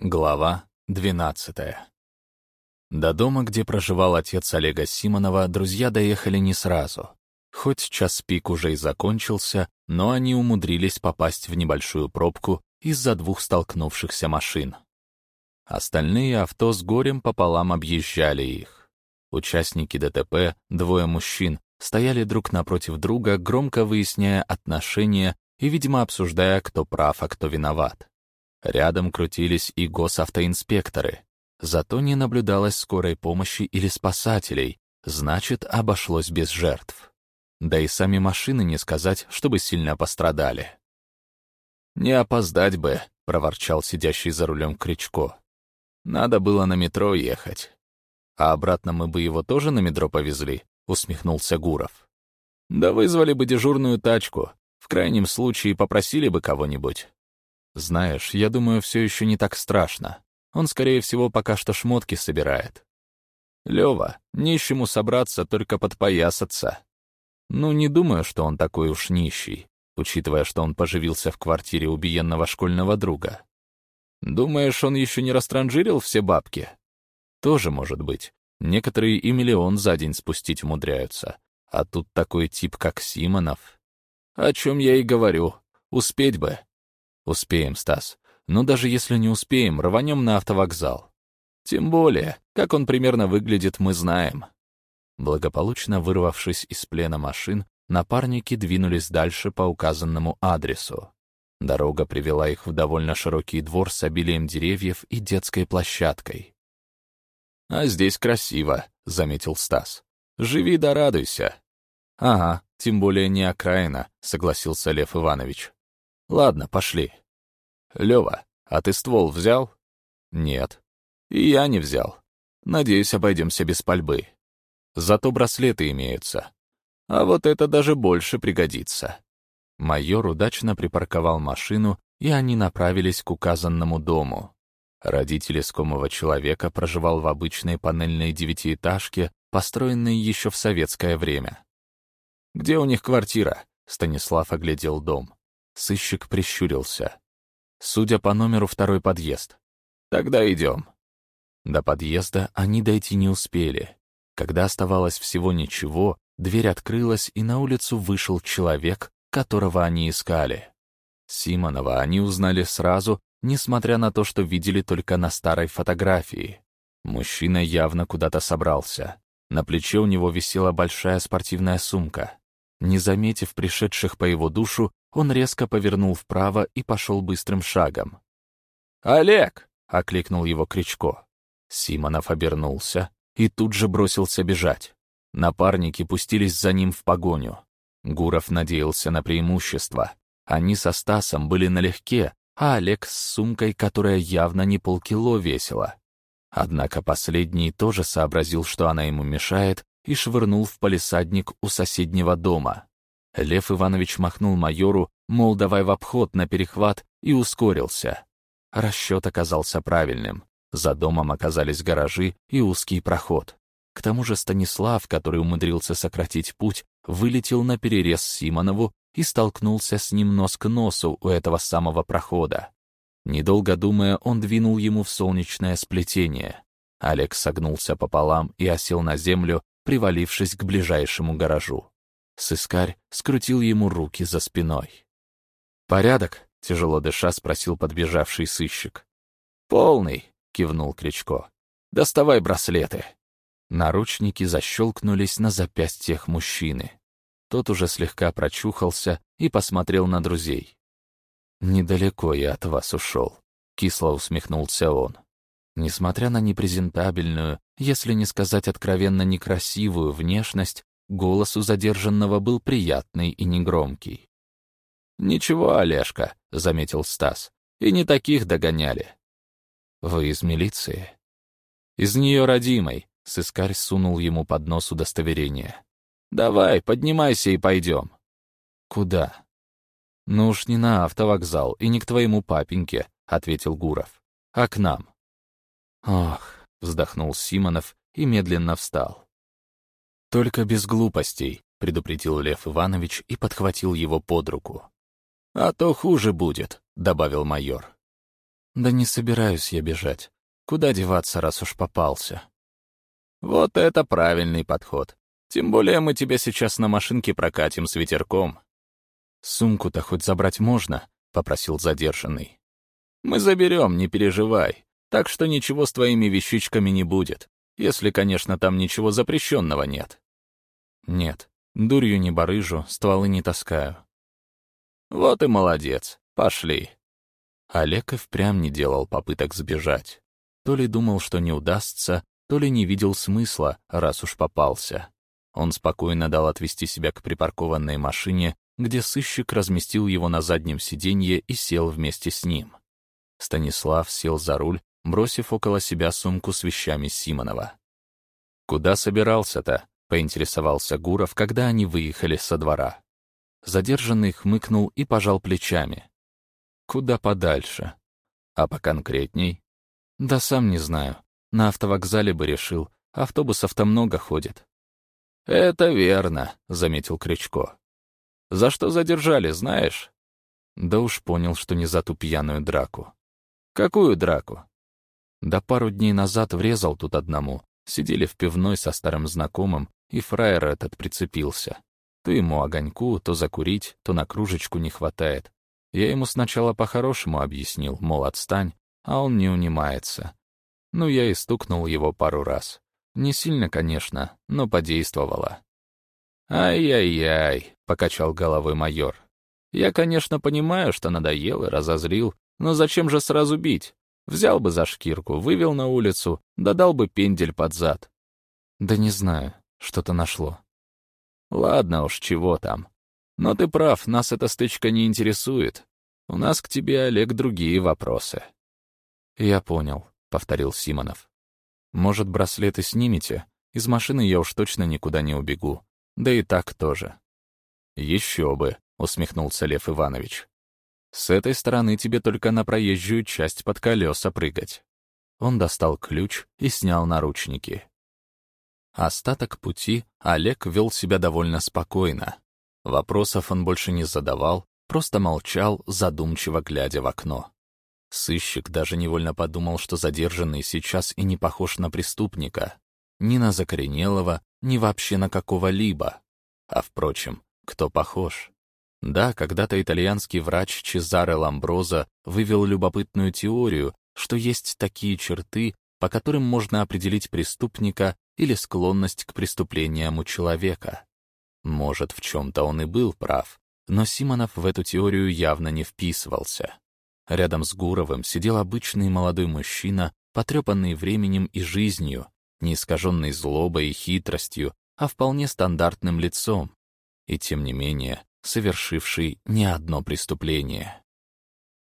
Глава 12 До дома, где проживал отец Олега Симонова, друзья доехали не сразу. Хоть час пик уже и закончился, но они умудрились попасть в небольшую пробку из-за двух столкнувшихся машин. Остальные авто с горем пополам объезжали их. Участники ДТП, двое мужчин, стояли друг напротив друга, громко выясняя отношения и, видимо, обсуждая, кто прав, а кто виноват. Рядом крутились и госавтоинспекторы. Зато не наблюдалось скорой помощи или спасателей, значит, обошлось без жертв. Да и сами машины не сказать, чтобы сильно пострадали. «Не опоздать бы», — проворчал сидящий за рулем Кричко. «Надо было на метро ехать». «А обратно мы бы его тоже на метро повезли», — усмехнулся Гуров. «Да вызвали бы дежурную тачку. В крайнем случае попросили бы кого-нибудь. Знаешь, я думаю, все еще не так страшно. Он, скорее всего, пока что шмотки собирает. Лева, нищему собраться, только подпоясаться. Ну, не думаю, что он такой уж нищий, учитывая, что он поживился в квартире убиенного школьного друга. Думаешь, он еще не растранжирил все бабки? Тоже может быть. Некоторые и миллион за день спустить умудряются. А тут такой тип, как Симонов. О чем я и говорю. Успеть бы. «Успеем, Стас. Но даже если не успеем, рванем на автовокзал. Тем более, как он примерно выглядит, мы знаем». Благополучно вырвавшись из плена машин, напарники двинулись дальше по указанному адресу. Дорога привела их в довольно широкий двор с обилием деревьев и детской площадкой. «А здесь красиво», — заметил Стас. «Живи да радуйся». «Ага, тем более не окраина», — согласился Лев Иванович. Ладно, пошли. Лёва, а ты ствол взял? Нет. И я не взял. Надеюсь, обойдемся без пальбы. Зато браслеты имеются. А вот это даже больше пригодится. Майор удачно припарковал машину, и они направились к указанному дому. Родитель искомого человека проживал в обычной панельной девятиэтажке, построенной еще в советское время. «Где у них квартира?» — Станислав оглядел дом. Сыщик прищурился. Судя по номеру, второй подъезд. Тогда идем. До подъезда они дойти не успели. Когда оставалось всего ничего, дверь открылась, и на улицу вышел человек, которого они искали. Симонова они узнали сразу, несмотря на то, что видели только на старой фотографии. Мужчина явно куда-то собрался. На плече у него висела большая спортивная сумка. Не заметив пришедших по его душу, он резко повернул вправо и пошел быстрым шагом. «Олег!» — окликнул его Кричко. Симонов обернулся и тут же бросился бежать. Напарники пустились за ним в погоню. Гуров надеялся на преимущество. Они со Стасом были налегке, а Олег с сумкой, которая явно не полкило весила. Однако последний тоже сообразил, что она ему мешает, и швырнул в палисадник у соседнего дома. Лев Иванович махнул майору, мол, давай в обход на перехват, и ускорился. Расчет оказался правильным. За домом оказались гаражи и узкий проход. К тому же Станислав, который умудрился сократить путь, вылетел на перерез Симонову и столкнулся с ним нос к носу у этого самого прохода. Недолго думая, он двинул ему в солнечное сплетение. Алекс согнулся пополам и осел на землю, привалившись к ближайшему гаражу. Сыскарь скрутил ему руки за спиной. «Порядок?» — тяжело дыша спросил подбежавший сыщик. «Полный», — кивнул Кричко. «Доставай браслеты». Наручники защелкнулись на запястьях мужчины. Тот уже слегка прочухался и посмотрел на друзей. «Недалеко я от вас ушел», — кисло усмехнулся он. Несмотря на непрезентабельную, если не сказать откровенно некрасивую внешность, Голос у задержанного был приятный и негромкий. «Ничего, Олежка», — заметил Стас, — «и не таких догоняли». «Вы из милиции?» «Из нее родимой», — сыскарь сунул ему под нос удостоверение. «Давай, поднимайся и пойдем». «Куда?» «Ну уж не на автовокзал и не к твоему папеньке», — ответил Гуров, — «а к нам». «Ох», — вздохнул Симонов и медленно встал. «Только без глупостей», — предупредил Лев Иванович и подхватил его под руку. «А то хуже будет», — добавил майор. «Да не собираюсь я бежать. Куда деваться, раз уж попался?» «Вот это правильный подход. Тем более мы тебя сейчас на машинке прокатим с ветерком». «Сумку-то хоть забрать можно?» — попросил задержанный. «Мы заберем, не переживай. Так что ничего с твоими вещичками не будет. Если, конечно, там ничего запрещенного нет». «Нет, дурью не барыжу, стволы не таскаю». «Вот и молодец. Пошли». Олег и впрямь не делал попыток сбежать. То ли думал, что не удастся, то ли не видел смысла, раз уж попался. Он спокойно дал отвести себя к припаркованной машине, где сыщик разместил его на заднем сиденье и сел вместе с ним. Станислав сел за руль, бросив около себя сумку с вещами Симонова. «Куда собирался-то?» — поинтересовался Гуров, когда они выехали со двора. Задержанный хмыкнул и пожал плечами. «Куда подальше? А поконкретней?» «Да сам не знаю. На автовокзале бы решил. Автобусов-то много ходит». «Это верно», — заметил Кричко. «За что задержали, знаешь?» Да уж понял, что не за ту пьяную драку. «Какую драку?» Да пару дней назад врезал тут одному. Сидели в пивной со старым знакомым, и фраер этот прицепился. То ему огоньку, то закурить, то на кружечку не хватает. Я ему сначала по-хорошему объяснил, мол, отстань, а он не унимается. Ну, я и стукнул его пару раз. Не сильно, конечно, но подействовало. «Ай-яй-яй», — покачал головой майор. «Я, конечно, понимаю, что надоел и разозлил, но зачем же сразу бить? Взял бы за шкирку, вывел на улицу, додал бы пендель под зад». «Да не знаю, что-то нашло». «Ладно уж, чего там. Но ты прав, нас эта стычка не интересует. У нас к тебе, Олег, другие вопросы». «Я понял», — повторил Симонов. «Может, браслеты снимете? Из машины я уж точно никуда не убегу. Да и так тоже». «Еще бы», — усмехнулся Лев Иванович. «С этой стороны тебе только на проезжую часть под колеса прыгать». Он достал ключ и снял наручники. Остаток пути Олег вел себя довольно спокойно. Вопросов он больше не задавал, просто молчал, задумчиво глядя в окно. Сыщик даже невольно подумал, что задержанный сейчас и не похож на преступника. Ни на закоренелого, ни вообще на какого-либо. А впрочем, кто похож? Да, когда-то итальянский врач Чезаре Ламброза вывел любопытную теорию, что есть такие черты, по которым можно определить преступника или склонность к преступлениям у человека. Может, в чем-то он и был прав, но Симонов в эту теорию явно не вписывался. Рядом с Гуровым сидел обычный молодой мужчина, потрепанный временем и жизнью, не искаженный злобой и хитростью, а вполне стандартным лицом, и тем не менее совершивший не одно преступление.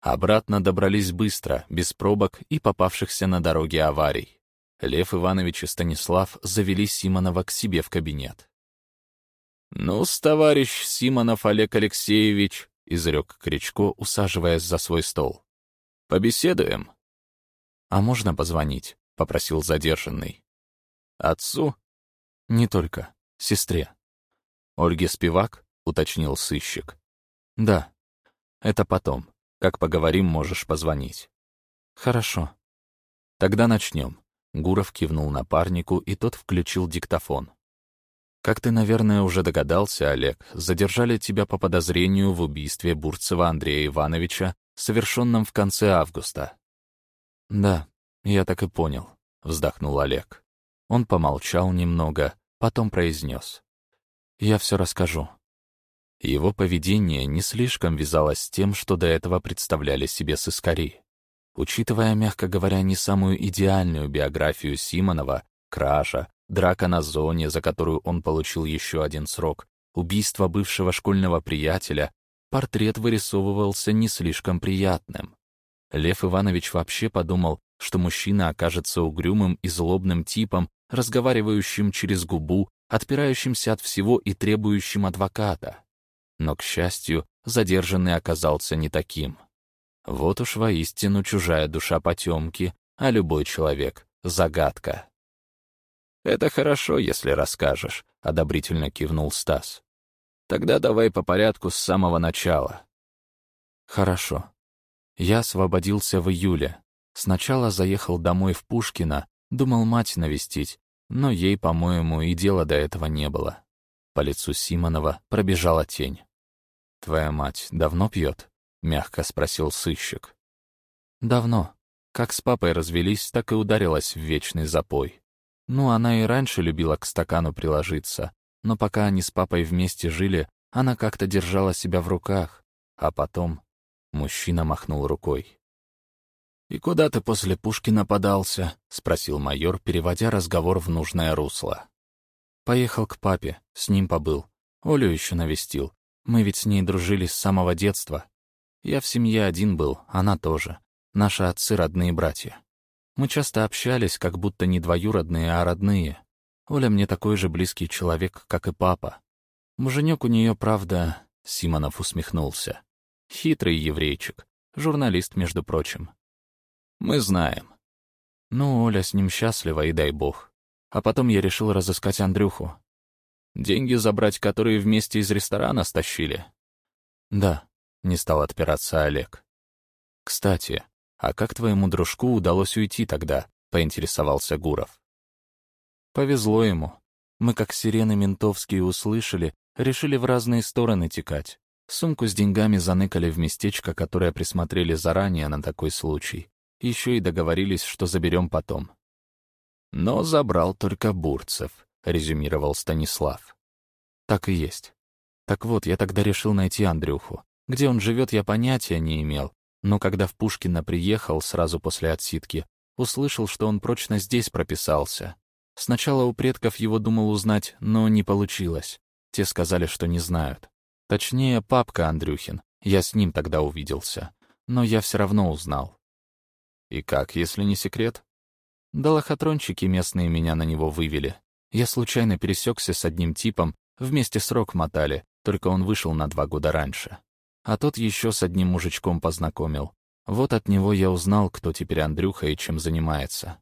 Обратно добрались быстро, без пробок и попавшихся на дороге аварий. Лев Иванович и Станислав завели Симонова к себе в кабинет. «Ну-с, товарищ Симонов Олег Алексеевич», — изрек Кричко, усаживаясь за свой стол. «Побеседуем?» «А можно позвонить?» — попросил задержанный. «Отцу?» «Не только. Сестре». «Ольге Спивак?» — уточнил сыщик. «Да. Это потом. Как поговорим, можешь позвонить». «Хорошо. Тогда начнем». Гуров кивнул напарнику, и тот включил диктофон. Как ты, наверное, уже догадался, Олег, задержали тебя по подозрению в убийстве Бурцева Андрея Ивановича, совершенном в конце августа. Да, я так и понял, вздохнул Олег. Он помолчал немного, потом произнес. Я все расскажу. Его поведение не слишком вязалось с тем, что до этого представляли себе сыскари. Учитывая, мягко говоря, не самую идеальную биографию Симонова, кража, драка на зоне, за которую он получил еще один срок, убийство бывшего школьного приятеля, портрет вырисовывался не слишком приятным. Лев Иванович вообще подумал, что мужчина окажется угрюмым и злобным типом, разговаривающим через губу, отпирающимся от всего и требующим адвоката. Но, к счастью, задержанный оказался не таким. Вот уж воистину чужая душа потемки, а любой человек — загадка. «Это хорошо, если расскажешь», — одобрительно кивнул Стас. «Тогда давай по порядку с самого начала». «Хорошо. Я освободился в июле. Сначала заехал домой в Пушкино, думал мать навестить, но ей, по-моему, и дела до этого не было. По лицу Симонова пробежала тень. «Твоя мать давно пьет?» — мягко спросил сыщик. «Давно. Как с папой развелись, так и ударилась в вечный запой. Ну, она и раньше любила к стакану приложиться, но пока они с папой вместе жили, она как-то держала себя в руках, а потом мужчина махнул рукой. «И куда ты после Пушкина подался?» — спросил майор, переводя разговор в нужное русло. «Поехал к папе, с ним побыл. Олю еще навестил. Мы ведь с ней дружили с самого детства. Я в семье один был, она тоже. Наши отцы — родные братья. Мы часто общались, как будто не двоюродные, а родные. Оля мне такой же близкий человек, как и папа. Муженек у нее, правда, Симонов усмехнулся. Хитрый еврейчик, журналист, между прочим. Мы знаем. Ну, Оля с ним счастлива, и дай бог. А потом я решил разыскать Андрюху. Деньги забрать, которые вместе из ресторана стащили? Да, не стал отпираться Олег. Кстати, а как твоему дружку удалось уйти тогда? Поинтересовался Гуров. Повезло ему. Мы, как сирены ментовские услышали, решили в разные стороны текать. Сумку с деньгами заныкали в местечко, которое присмотрели заранее на такой случай. Еще и договорились, что заберем потом. Но забрал только Бурцев, резюмировал Станислав. Так и есть. Так вот, я тогда решил найти Андрюху. Где он живет, я понятия не имел. Но когда в Пушкино приехал сразу после отсидки, услышал, что он прочно здесь прописался. Сначала у предков его думал узнать, но не получилось. Те сказали, что не знают. Точнее, папка Андрюхин. Я с ним тогда увиделся. Но я все равно узнал. И как, если не секрет? Да лохотрончики местные меня на него вывели. Я случайно пересекся с одним типом, вместе срок мотали, только он вышел на два года раньше. А тот еще с одним мужичком познакомил. Вот от него я узнал, кто теперь Андрюха и чем занимается.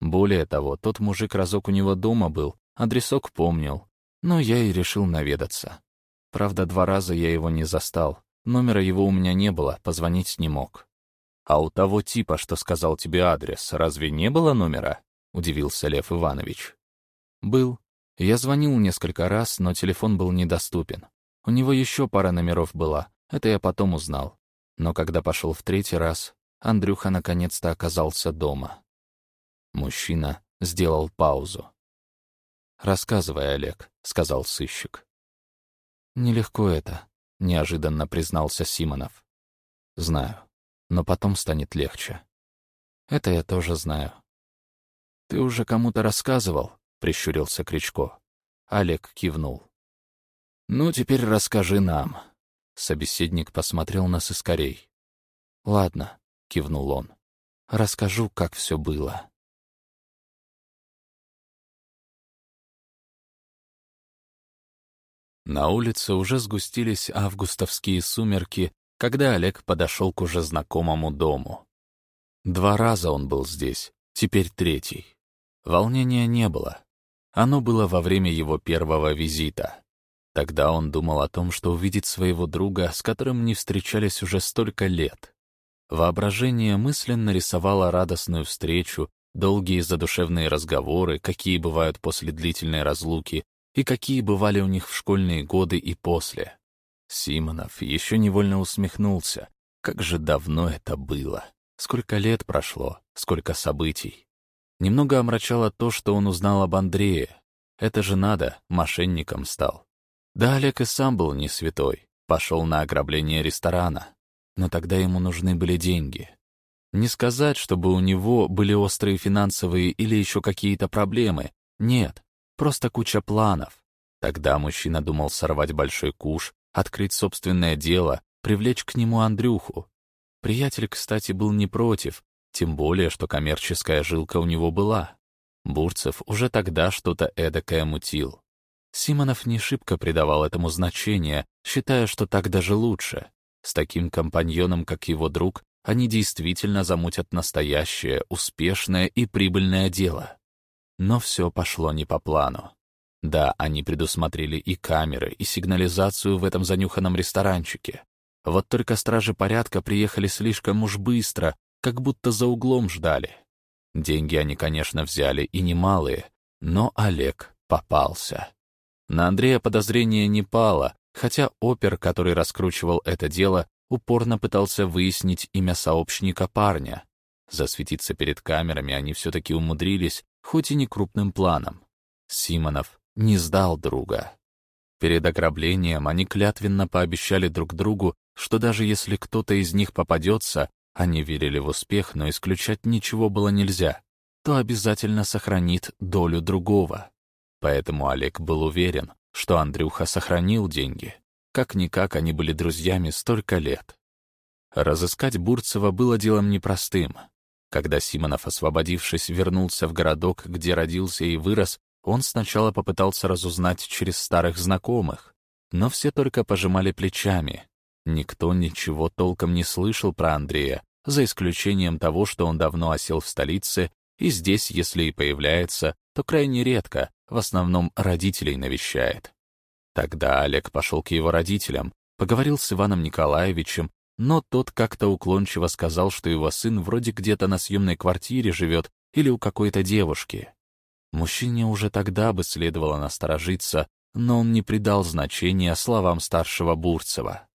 Более того, тот мужик разок у него дома был, адресок помнил. Но я и решил наведаться. Правда, два раза я его не застал. Номера его у меня не было, позвонить не мог. «А у того типа, что сказал тебе адрес, разве не было номера?» — удивился Лев Иванович. «Был. Я звонил несколько раз, но телефон был недоступен. У него еще пара номеров была, это я потом узнал. Но когда пошел в третий раз, Андрюха наконец-то оказался дома». Мужчина сделал паузу. «Рассказывай, Олег», — сказал сыщик. «Нелегко это», — неожиданно признался Симонов. «Знаю но потом станет легче. Это я тоже знаю. «Ты уже кому-то рассказывал?» — прищурился Кричко. Олег кивнул. «Ну, теперь расскажи нам». Собеседник посмотрел на сыскарей. «Ладно», — кивнул он. «Расскажу, как все было». На улице уже сгустились августовские сумерки, когда Олег подошел к уже знакомому дому. Два раза он был здесь, теперь третий. Волнения не было. Оно было во время его первого визита. Тогда он думал о том, что увидит своего друга, с которым не встречались уже столько лет. Воображение мысленно рисовало радостную встречу, долгие задушевные разговоры, какие бывают после длительной разлуки, и какие бывали у них в школьные годы и после. Симонов еще невольно усмехнулся. Как же давно это было. Сколько лет прошло, сколько событий. Немного омрачало то, что он узнал об Андрее. Это же надо, мошенником стал. Да, Олег и сам был не святой. Пошел на ограбление ресторана. Но тогда ему нужны были деньги. Не сказать, чтобы у него были острые финансовые или еще какие-то проблемы. Нет, просто куча планов. Тогда мужчина думал сорвать большой куш, открыть собственное дело, привлечь к нему Андрюху. Приятель, кстати, был не против, тем более, что коммерческая жилка у него была. Бурцев уже тогда что-то эдакое мутил. Симонов не шибко придавал этому значение, считая, что так даже лучше. С таким компаньоном, как его друг, они действительно замутят настоящее, успешное и прибыльное дело. Но все пошло не по плану. Да, они предусмотрели и камеры, и сигнализацию в этом занюханном ресторанчике. Вот только стражи порядка приехали слишком уж быстро, как будто за углом ждали. Деньги они, конечно, взяли и немалые, но Олег попался. На Андрея подозрение не пало, хотя опер, который раскручивал это дело, упорно пытался выяснить имя сообщника парня. Засветиться перед камерами они все-таки умудрились, хоть и не крупным планом. Симонов не сдал друга. Перед ограблением они клятвенно пообещали друг другу, что даже если кто-то из них попадется, они верили в успех, но исключать ничего было нельзя, то обязательно сохранит долю другого. Поэтому Олег был уверен, что Андрюха сохранил деньги. Как-никак они были друзьями столько лет. Разыскать Бурцева было делом непростым. Когда Симонов, освободившись, вернулся в городок, где родился и вырос, он сначала попытался разузнать через старых знакомых, но все только пожимали плечами. Никто ничего толком не слышал про Андрея, за исключением того, что он давно осел в столице, и здесь, если и появляется, то крайне редко, в основном родителей навещает. Тогда Олег пошел к его родителям, поговорил с Иваном Николаевичем, но тот как-то уклончиво сказал, что его сын вроде где-то на съемной квартире живет или у какой-то девушки. Мужчине уже тогда бы следовало насторожиться, но он не придал значения словам старшего Бурцева.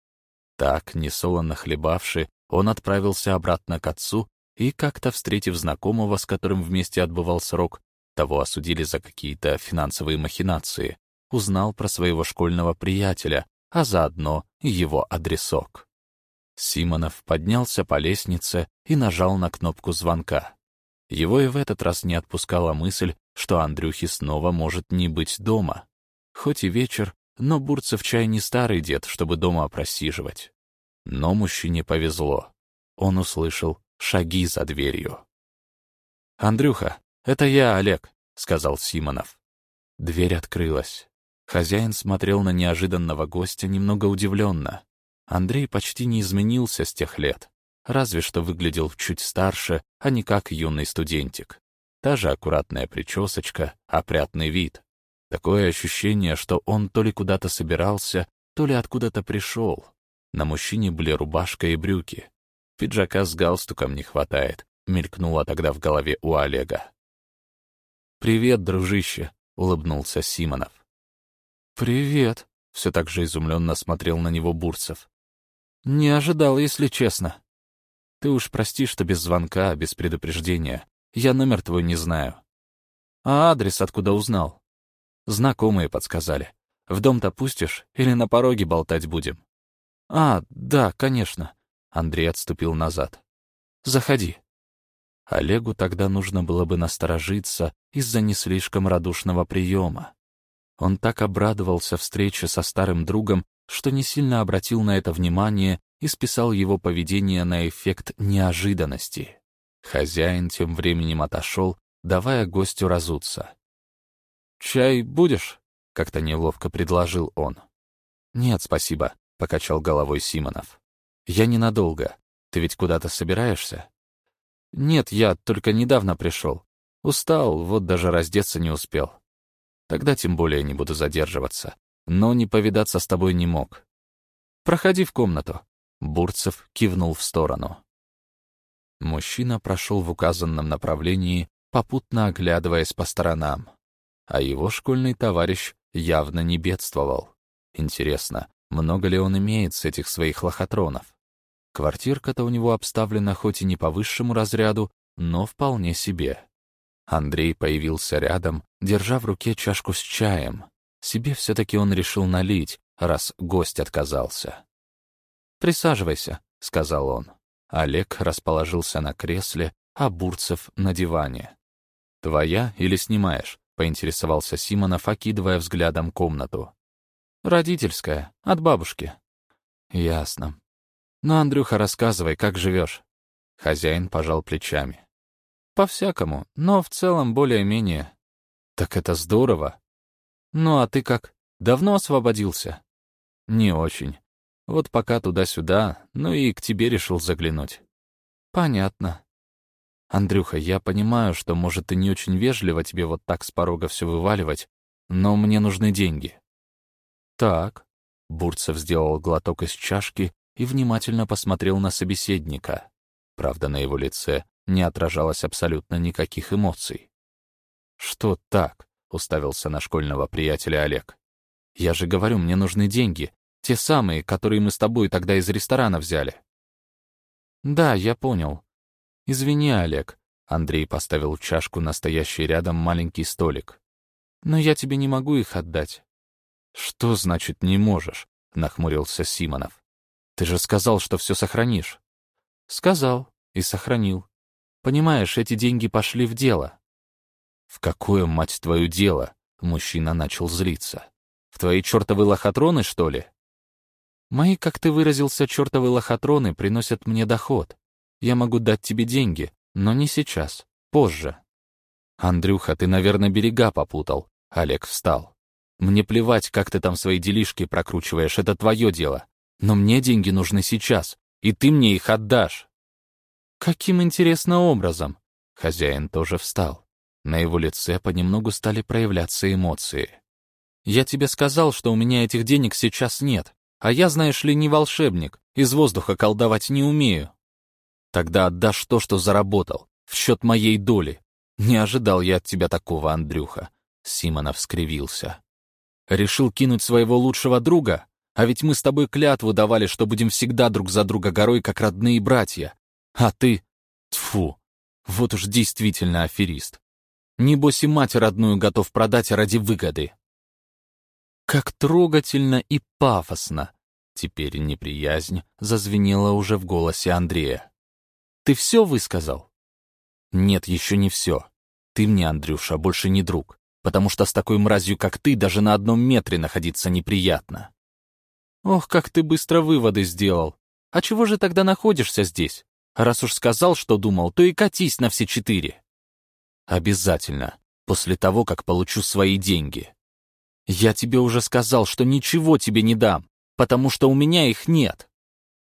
Так, несолоно хлебавши, он отправился обратно к отцу и, как-то встретив знакомого, с которым вместе отбывал срок, того осудили за какие-то финансовые махинации, узнал про своего школьного приятеля, а заодно его адресок. Симонов поднялся по лестнице и нажал на кнопку звонка. Его и в этот раз не отпускала мысль, что Андрюхи снова может не быть дома. Хоть и вечер, но Бурцев чай не старый дед, чтобы дома просиживать. Но мужчине повезло. Он услышал шаги за дверью. «Андрюха, это я, Олег», — сказал Симонов. Дверь открылась. Хозяин смотрел на неожиданного гостя немного удивленно. Андрей почти не изменился с тех лет, разве что выглядел чуть старше, а не как юный студентик. Та же аккуратная причесочка, опрятный вид. Такое ощущение, что он то ли куда-то собирался, то ли откуда-то пришел. На мужчине были рубашка и брюки. Пиджака с галстуком не хватает, мелькнуло тогда в голове у Олега. «Привет, дружище», — улыбнулся Симонов. «Привет», — все так же изумленно смотрел на него Бурцев. «Не ожидал, если честно. Ты уж прости, что без звонка, без предупреждения. Я номер твой не знаю. А адрес откуда узнал? Знакомые подсказали. В дом-то пустишь или на пороге болтать будем? А, да, конечно. Андрей отступил назад. Заходи. Олегу тогда нужно было бы насторожиться из-за не слишком радушного приема. Он так обрадовался встрече со старым другом, что не сильно обратил на это внимание и списал его поведение на эффект неожиданности. Хозяин тем временем отошел, давая гостю разуться. «Чай будешь?» — как-то неловко предложил он. «Нет, спасибо», — покачал головой Симонов. «Я ненадолго. Ты ведь куда-то собираешься?» «Нет, я только недавно пришел. Устал, вот даже раздеться не успел. Тогда тем более не буду задерживаться. Но не повидаться с тобой не мог. Проходи в комнату». Бурцев кивнул в сторону. Мужчина прошел в указанном направлении, попутно оглядываясь по сторонам. А его школьный товарищ явно не бедствовал. Интересно, много ли он имеет с этих своих лохотронов? Квартирка-то у него обставлена хоть и не по высшему разряду, но вполне себе. Андрей появился рядом, держа в руке чашку с чаем. Себе все-таки он решил налить, раз гость отказался. «Присаживайся», — сказал он. Олег расположился на кресле, а Бурцев — на диване. «Твоя или снимаешь?» — поинтересовался Симонов, окидывая взглядом комнату. «Родительская, от бабушки». «Ясно. Ну, Андрюха, рассказывай, как живешь?» Хозяин пожал плечами. «По-всякому, но в целом более-менее». «Так это здорово». «Ну, а ты как? Давно освободился?» «Не очень. Вот пока туда-сюда, ну и к тебе решил заглянуть. Понятно. Андрюха, я понимаю, что, может, и не очень вежливо тебе вот так с порога все вываливать, но мне нужны деньги. Так. Бурцев сделал глоток из чашки и внимательно посмотрел на собеседника. Правда, на его лице не отражалось абсолютно никаких эмоций. «Что так?» — уставился на школьного приятеля Олег. «Я же говорю, мне нужны деньги. Те самые, которые мы с тобой тогда из ресторана взяли». «Да, я понял. Извини, Олег». Андрей поставил чашку на стоящий рядом маленький столик. «Но я тебе не могу их отдать». «Что значит «не можешь»?» — нахмурился Симонов. «Ты же сказал, что все сохранишь». «Сказал и сохранил. Понимаешь, эти деньги пошли в дело». «В какое, мать твою, дело?» — мужчина начал злиться. «В твои чертовы лохотроны, что ли?» «Мои, как ты выразился, чертовы лохотроны приносят мне доход. Я могу дать тебе деньги, но не сейчас, позже». «Андрюха, ты, наверное, берега попутал». Олег встал. «Мне плевать, как ты там свои делишки прокручиваешь, это твое дело. Но мне деньги нужны сейчас, и ты мне их отдашь». «Каким интересным образом?» Хозяин тоже встал. На его лице понемногу стали проявляться эмоции. «Я тебе сказал, что у меня этих денег сейчас нет, а я, знаешь ли, не волшебник, из воздуха колдовать не умею. Тогда отдашь то, что заработал, в счет моей доли. Не ожидал я от тебя такого, Андрюха». Симонов скривился. «Решил кинуть своего лучшего друга? А ведь мы с тобой клятву давали, что будем всегда друг за друга горой, как родные братья. А ты... Тфу, вот уж действительно аферист. Небось и мать родную готов продать ради выгоды. Как трогательно и пафосно. Теперь неприязнь зазвенела уже в голосе Андрея. Ты все высказал? Нет, еще не все. Ты мне, Андрюша, больше не друг, потому что с такой мразью, как ты, даже на одном метре находиться неприятно. Ох, как ты быстро выводы сделал. А чего же тогда находишься здесь? Раз уж сказал, что думал, то и катись на все четыре. Обязательно, после того, как получу свои деньги. Я тебе уже сказал, что ничего тебе не дам, потому что у меня их нет.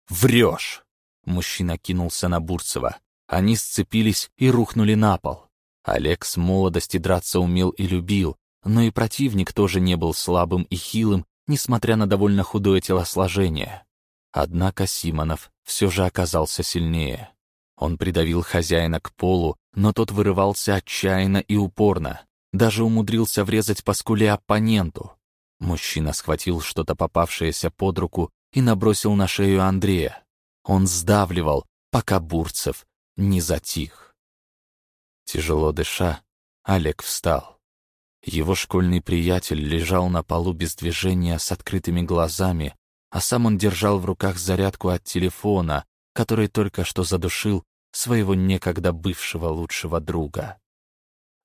Врешь. Мужчина кинулся на Бурцева. Они сцепились и рухнули на пол. Олег с молодости драться умел и любил, но и противник тоже не был слабым и хилым, несмотря на довольно худое телосложение. Однако Симонов все же оказался сильнее. Он придавил хозяина к полу, но тот вырывался отчаянно и упорно, даже умудрился врезать по скуле оппоненту. Мужчина схватил что-то попавшееся под руку и набросил на шею Андрея. Он сдавливал, пока Бурцев не затих. Тяжело дыша, Олег встал. Его школьный приятель лежал на полу без движения с открытыми глазами, а сам он держал в руках зарядку от телефона, который только что задушил своего некогда бывшего лучшего друга.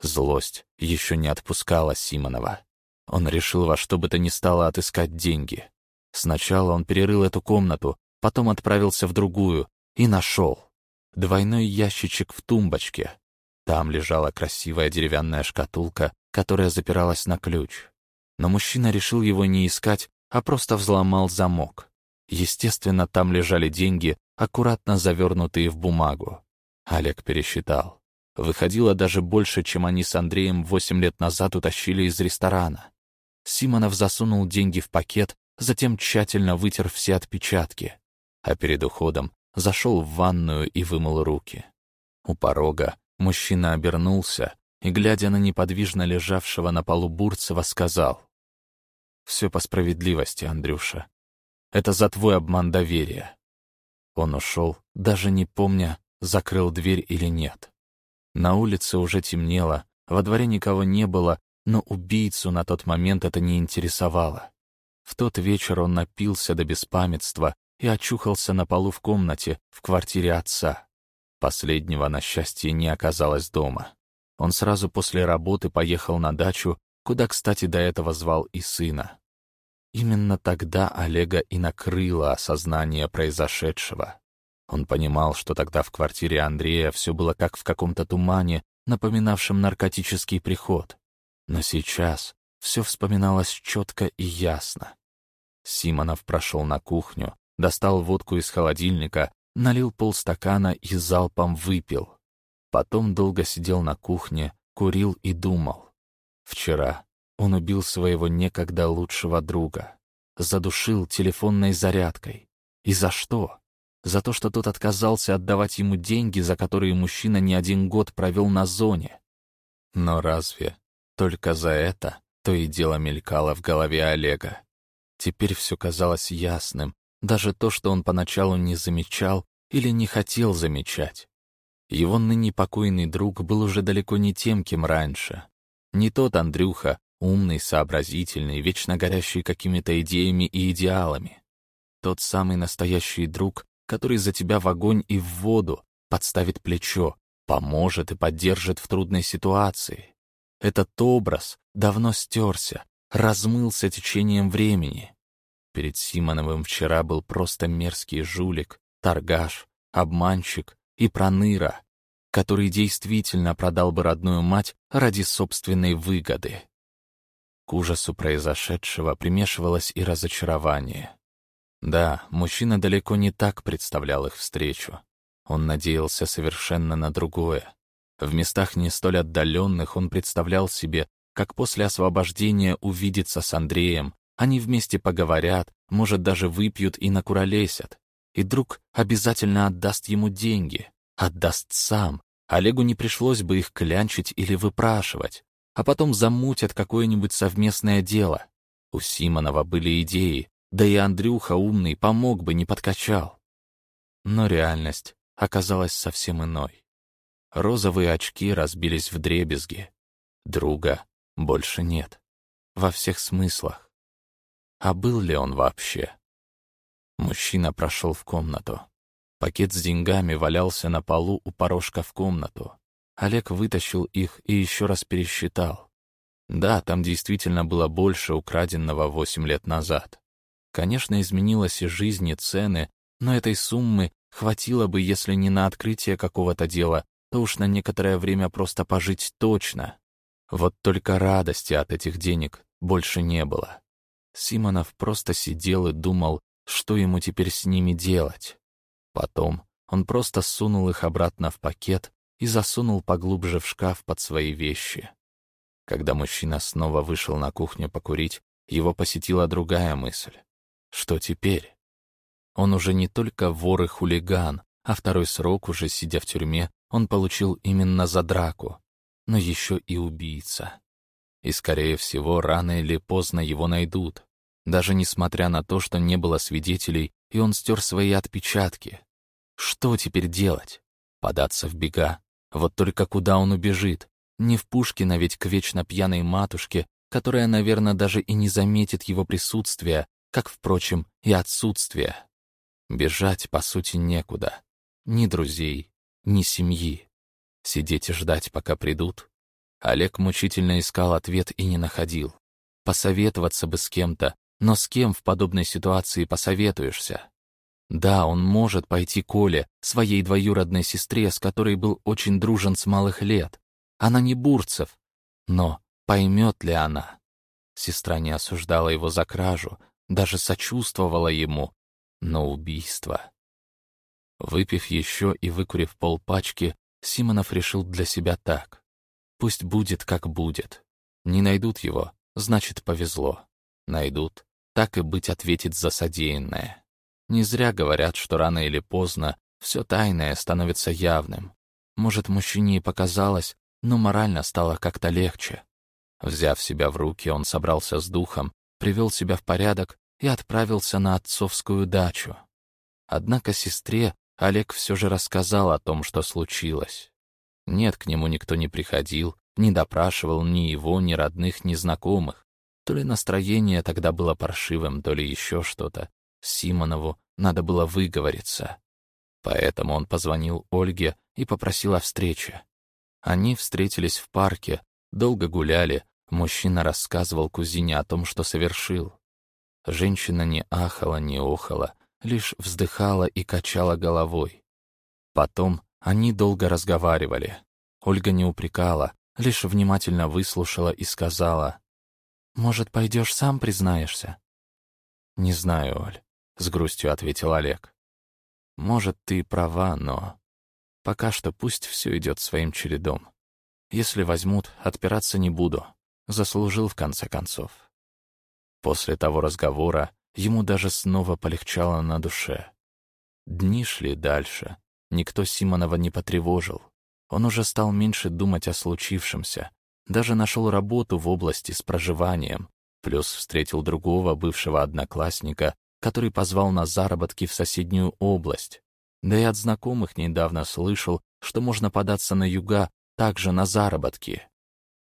Злость еще не отпускала Симонова. Он решил во что бы то ни стало отыскать деньги. Сначала он перерыл эту комнату, потом отправился в другую и нашел. Двойной ящичек в тумбочке. Там лежала красивая деревянная шкатулка которая запиралась на ключ. Но мужчина решил его не искать, а просто взломал замок. Естественно, там лежали деньги, аккуратно завернутые в бумагу. Олег пересчитал. Выходило даже больше, чем они с Андреем восемь лет назад утащили из ресторана. Симонов засунул деньги в пакет, затем тщательно вытер все отпечатки, а перед уходом зашел в ванную и вымыл руки. У порога мужчина обернулся и, глядя на неподвижно лежавшего на полу Бурцева, сказал, «Все по справедливости, Андрюша. Это за твой обман доверия». Он ушел, даже не помня, закрыл дверь или нет. На улице уже темнело, во дворе никого не было, но убийцу на тот момент это не интересовало. В тот вечер он напился до беспамятства и очухался на полу в комнате в квартире отца. Последнего, на счастье, не оказалось дома. Он сразу после работы поехал на дачу, куда, кстати, до этого звал и сына. Именно тогда Олега и накрыло осознание произошедшего. Он понимал, что тогда в квартире Андрея все было как в каком-то тумане, напоминавшем наркотический приход. Но сейчас все вспоминалось четко и ясно. Симонов прошел на кухню, достал водку из холодильника, налил полстакана и залпом выпил. Потом долго сидел на кухне, курил и думал. Вчера он убил своего некогда лучшего друга, задушил телефонной зарядкой. И за что? За то, что тот отказался отдавать ему деньги, за которые мужчина не один год провел на зоне. Но разве только за это то и дело мелькало в голове Олега? Теперь все казалось ясным, даже то, что он поначалу не замечал или не хотел замечать. Его ныне покойный друг был уже далеко не тем, кем раньше. Не тот Андрюха, умный, сообразительный, вечно горящий какими-то идеями и идеалами. Тот самый настоящий друг, который за тебя в огонь и в воду, подставит плечо, поможет и поддержит в трудной ситуации. Этот образ давно стерся, размылся течением времени. Перед Симоновым вчера был просто мерзкий жулик, торгаш, обманщик и проныра, который действительно продал бы родную мать ради собственной выгоды. К ужасу произошедшего примешивалось и разочарование. Да, мужчина далеко не так представлял их встречу. Он надеялся совершенно на другое. В местах не столь отдаленных он представлял себе, как после освобождения увидится с Андреем, они вместе поговорят, может, даже выпьют и накуролесят. И друг обязательно отдаст ему деньги, Отдаст сам. Олегу не пришлось бы их клянчить или выпрашивать. А потом замутят какое-нибудь совместное дело. У Симонова были идеи, да и Андрюха умный помог бы, не подкачал. Но реальность оказалась совсем иной. Розовые очки разбились в дребезги. Друга больше нет. Во всех смыслах. А был ли он вообще? Мужчина прошел в комнату. Пакет с деньгами валялся на полу у порожка в комнату. Олег вытащил их и еще раз пересчитал. Да, там действительно было больше украденного восемь лет назад. Конечно, изменилась и жизнь, и цены, но этой суммы хватило бы, если не на открытие какого-то дела, то уж на некоторое время просто пожить точно. Вот только радости от этих денег больше не было. Симонов просто сидел и думал, что ему теперь с ними делать. Потом он просто сунул их обратно в пакет и засунул поглубже в шкаф под свои вещи. Когда мужчина снова вышел на кухню покурить, его посетила другая мысль. Что теперь? Он уже не только вор и хулиган, а второй срок, уже сидя в тюрьме, он получил именно за драку, но еще и убийца. И, скорее всего, рано или поздно его найдут, даже несмотря на то, что не было свидетелей, и он стер свои отпечатки. Что теперь делать? Податься в бега? Вот только куда он убежит? Не в Пушкина ведь к вечно пьяной матушке, которая, наверное, даже и не заметит его присутствия, как, впрочем, и отсутствие. Бежать, по сути, некуда. Ни друзей, ни семьи. Сидеть и ждать, пока придут. Олег мучительно искал ответ и не находил. Посоветоваться бы с кем-то, но с кем в подобной ситуации посоветуешься? Да, он может пойти к Оле, своей двоюродной сестре, с которой был очень дружен с малых лет. Она не Бурцев. Но поймет ли она? Сестра не осуждала его за кражу, даже сочувствовала ему, но убийство. Выпив еще и выкурив полпачки, Симонов решил для себя так. Пусть будет, как будет. Не найдут его, значит, повезло. Найдут, так и быть ответит за содеянное. Не зря говорят, что рано или поздно все тайное становится явным. Может, мужчине и показалось, но морально стало как-то легче. Взяв себя в руки, он собрался с духом, привел себя в порядок и отправился на отцовскую дачу. Однако сестре Олег все же рассказал о том, что случилось. Нет, к нему никто не приходил, не допрашивал ни его, ни родных, ни знакомых. То ли настроение тогда было паршивым, то ли еще что-то. Симонову надо было выговориться. Поэтому он позвонил Ольге и попросил о встрече. Они встретились в парке, долго гуляли, мужчина рассказывал кузине о том, что совершил. Женщина не ахала, не охала, лишь вздыхала и качала головой. Потом они долго разговаривали. Ольга не упрекала, лишь внимательно выслушала и сказала, «Может, пойдешь сам признаешься?» «Не знаю, Оль. — с грустью ответил Олег. «Может, ты права, но пока что пусть все идет своим чередом. Если возьмут, отпираться не буду. Заслужил, в конце концов». После того разговора ему даже снова полегчало на душе. Дни шли дальше. Никто Симонова не потревожил. Он уже стал меньше думать о случившемся. Даже нашел работу в области с проживанием. Плюс встретил другого бывшего одноклассника, который позвал на заработки в соседнюю область. Да и от знакомых недавно слышал, что можно податься на юга также на заработки.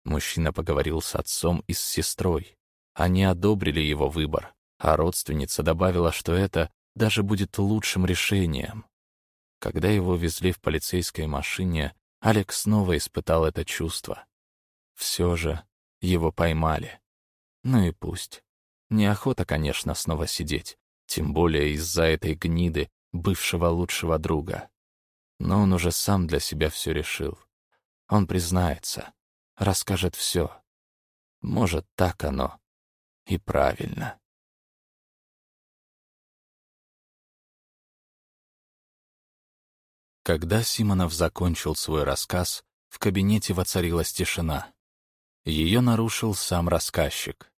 Мужчина поговорил с отцом и с сестрой. Они одобрили его выбор, а родственница добавила, что это даже будет лучшим решением. Когда его везли в полицейской машине, Алекс снова испытал это чувство. Все же его поймали. Ну и пусть. Неохота, конечно, снова сидеть, тем более из-за этой гниды, бывшего лучшего друга. Но он уже сам для себя все решил. Он признается, расскажет все. Может, так оно и правильно. Когда Симонов закончил свой рассказ, в кабинете воцарилась тишина. Ее нарушил сам рассказчик.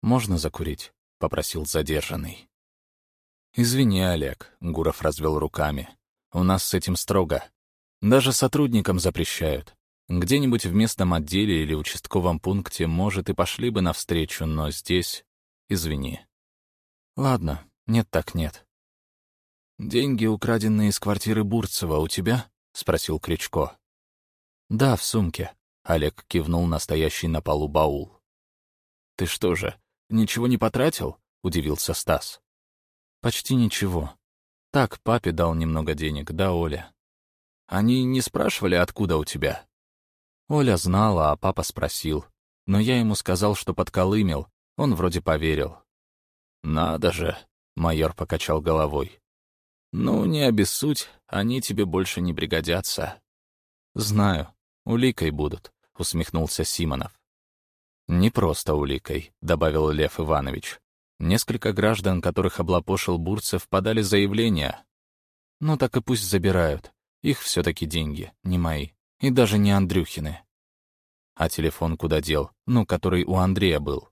«Можно закурить?» — попросил задержанный. «Извини, Олег», — Гуров развел руками. «У нас с этим строго. Даже сотрудникам запрещают. Где-нибудь в местном отделе или участковом пункте, может, и пошли бы навстречу, но здесь... Извини». «Ладно, нет так нет». «Деньги, украденные из квартиры Бурцева, у тебя?» — спросил Кричко. «Да, в сумке», — Олег кивнул настоящий на полу баул. «Ты что же, ничего не потратил?» — удивился Стас. «Почти ничего. Так, папе дал немного денег, да, Оля?» «Они не спрашивали, откуда у тебя?» Оля знала, а папа спросил. Но я ему сказал, что подколымел. Он вроде поверил. «Надо же!» — майор покачал головой. «Ну, не обессудь, они тебе больше не пригодятся». «Знаю, уликой будут», — усмехнулся Симонов. «Не просто уликой», — добавил Лев Иванович. «Несколько граждан, которых облапошил Бурцев, подали заявление. Ну так и пусть забирают. Их все таки деньги, не мои. И даже не Андрюхины». «А телефон куда дел? Ну, который у Андрея был?»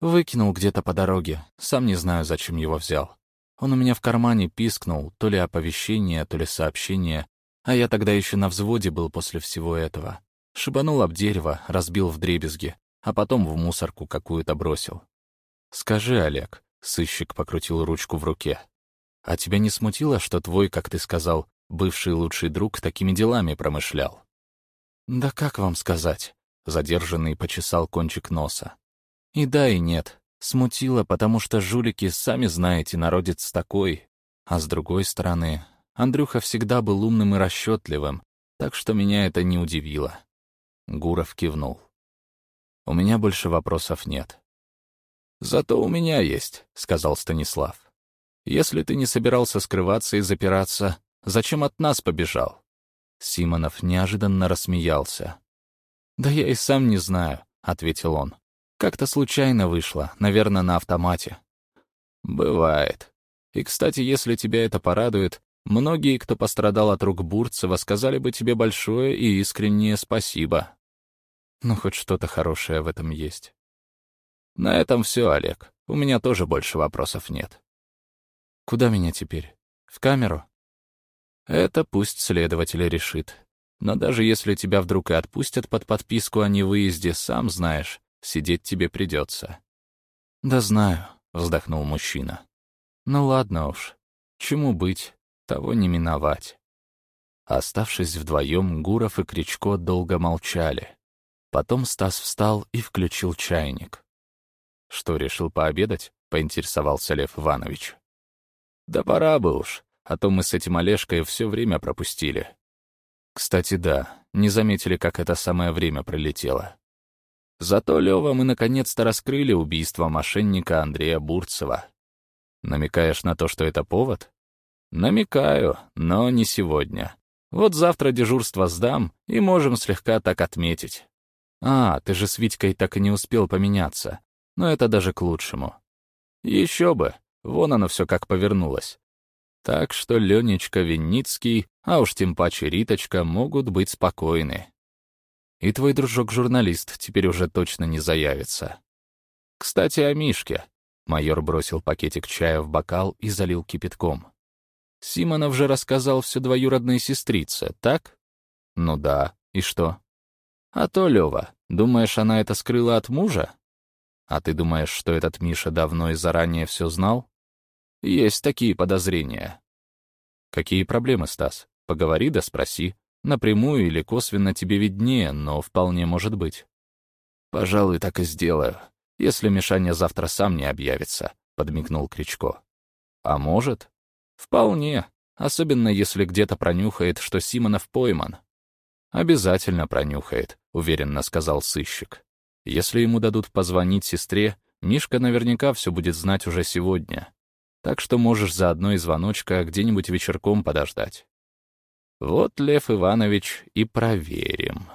«Выкинул где-то по дороге. Сам не знаю, зачем его взял. Он у меня в кармане пискнул, то ли оповещение, то ли сообщение, а я тогда еще на взводе был после всего этого. Шибанул об дерево, разбил в дребезги, а потом в мусорку какую-то бросил. «Скажи, Олег», — сыщик покрутил ручку в руке, «а тебя не смутило, что твой, как ты сказал, бывший лучший друг такими делами промышлял?» «Да как вам сказать?» — задержанный почесал кончик носа. «И да, и нет. Смутило, потому что жулики, сами знаете, народец такой. А с другой стороны, Андрюха всегда был умным и расчетливым, так что меня это не удивило. Гуров кивнул. «У меня больше вопросов нет». «Зато у меня есть», — сказал Станислав. «Если ты не собирался скрываться и запираться, зачем от нас побежал?» Симонов неожиданно рассмеялся. «Да я и сам не знаю», — ответил он. Как-то случайно вышло, наверное, на автомате. Бывает. И, кстати, если тебя это порадует, многие, кто пострадал от рук Бурцева, сказали бы тебе большое и искреннее спасибо. Ну, хоть что-то хорошее в этом есть. На этом все, Олег. У меня тоже больше вопросов нет. Куда меня теперь? В камеру? Это пусть следователь решит. Но даже если тебя вдруг и отпустят под подписку о невыезде, сам знаешь, Сидеть тебе придется. «Да знаю», — вздохнул мужчина. «Ну ладно уж. Чему быть, того не миновать». Оставшись вдвоем, Гуров и Кричко долго молчали. Потом Стас встал и включил чайник. «Что, решил пообедать?» — поинтересовался Лев Иванович. «Да пора бы уж, а то мы с этим Олежкой все время пропустили». «Кстати, да, не заметили, как это самое время пролетело. Зато, Лёва, мы наконец-то раскрыли убийство мошенника Андрея Бурцева. Намекаешь на то, что это повод? Намекаю, но не сегодня. Вот завтра дежурство сдам, и можем слегка так отметить. А, ты же с Витькой так и не успел поменяться. Но это даже к лучшему. Еще бы, вон оно все как повернулось. Так что Ленечка Винницкий, а уж тем паче Риточка, могут быть спокойны. И твой дружок-журналист теперь уже точно не заявится. Кстати, о Мишке. Майор бросил пакетик чая в бокал и залил кипятком. Симонов же рассказал все двоюродной сестрице, так? Ну да, и что? А то, Лёва, думаешь, она это скрыла от мужа? А ты думаешь, что этот Миша давно и заранее все знал? Есть такие подозрения. Какие проблемы, Стас? Поговори да спроси. Напрямую или косвенно тебе виднее, но вполне может быть. Пожалуй, так и сделаю, если Мишаня завтра сам не объявится, подмигнул Кричко. А может? Вполне, особенно если где-то пронюхает, что Симонов пойман. Обязательно пронюхает, уверенно сказал сыщик. Если ему дадут позвонить сестре, Мишка наверняка все будет знать уже сегодня. Так что можешь за одной звоночка где-нибудь вечерком подождать. Вот, Лев Иванович, и проверим.